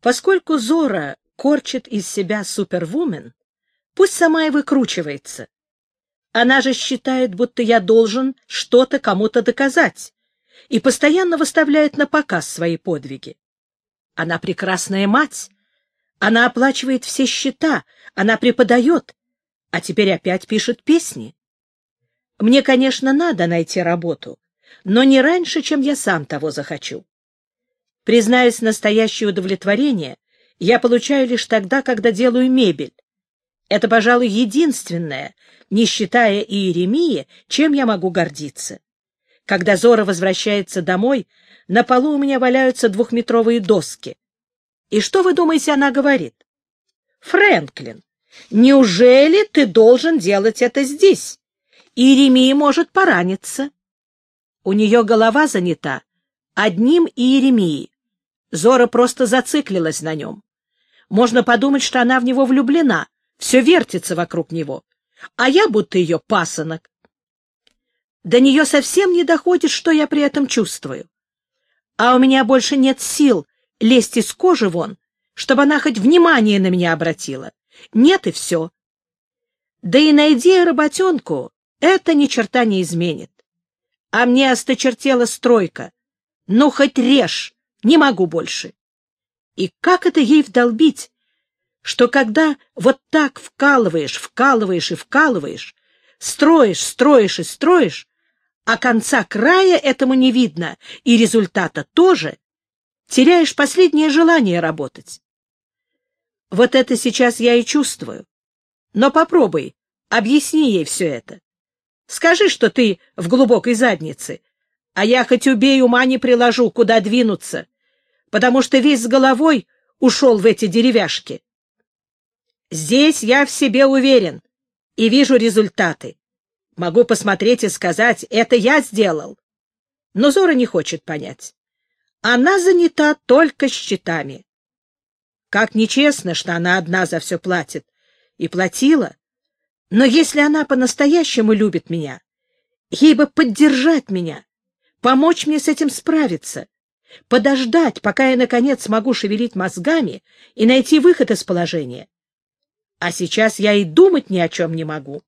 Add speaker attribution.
Speaker 1: Поскольку Зора корчит из себя супервумен, пусть сама и выкручивается. Она же считает, будто я должен что-то кому-то доказать, и постоянно выставляет на показ свои подвиги. Она прекрасная мать, она оплачивает все счета, она преподает, а теперь опять пишет песни. Мне, конечно, надо найти работу, но не раньше, чем я сам того захочу. Признаюсь, настоящее удовлетворение я получаю лишь тогда, когда делаю мебель. Это, пожалуй, единственное, не считая Иеремии, чем я могу гордиться. Когда Зора возвращается домой, на полу у меня валяются двухметровые доски. И что вы думаете, она говорит? Фрэнклин, неужели ты должен делать это здесь? Иеремия может пораниться. У нее голова занята одним Иеремией. Зора просто зациклилась на нем. Можно подумать, что она в него влюблена, все вертится вокруг него. А я будто ее пасынок. До нее совсем не доходит, что я при этом чувствую. А у меня больше нет сил лезть из кожи вон, чтобы она хоть внимание на меня обратила. Нет и все. Да и найди работенку, это ни черта не изменит. А мне осточертела стройка. Ну, хоть режь, не могу больше. И как это ей вдолбить, что когда вот так вкалываешь, вкалываешь и вкалываешь, строишь, строишь и строишь, а конца края этому не видно, и результата тоже, теряешь последнее желание работать. Вот это сейчас я и чувствую. Но попробуй, объясни ей все это. Скажи, что ты в глубокой заднице, а я хоть убей ума не приложу, куда двинуться, потому что весь с головой ушел в эти деревяшки. Здесь я в себе уверен и вижу результаты. Могу посмотреть и сказать, это я сделал. Но Зора не хочет понять. Она занята только счетами. Как нечестно, что она одна за все платит. И платила. Но если она по-настоящему любит меня, ей бы поддержать меня, помочь мне с этим справиться, подождать, пока я, наконец, смогу шевелить мозгами и найти выход из положения. А сейчас я и думать ни о чем не могу.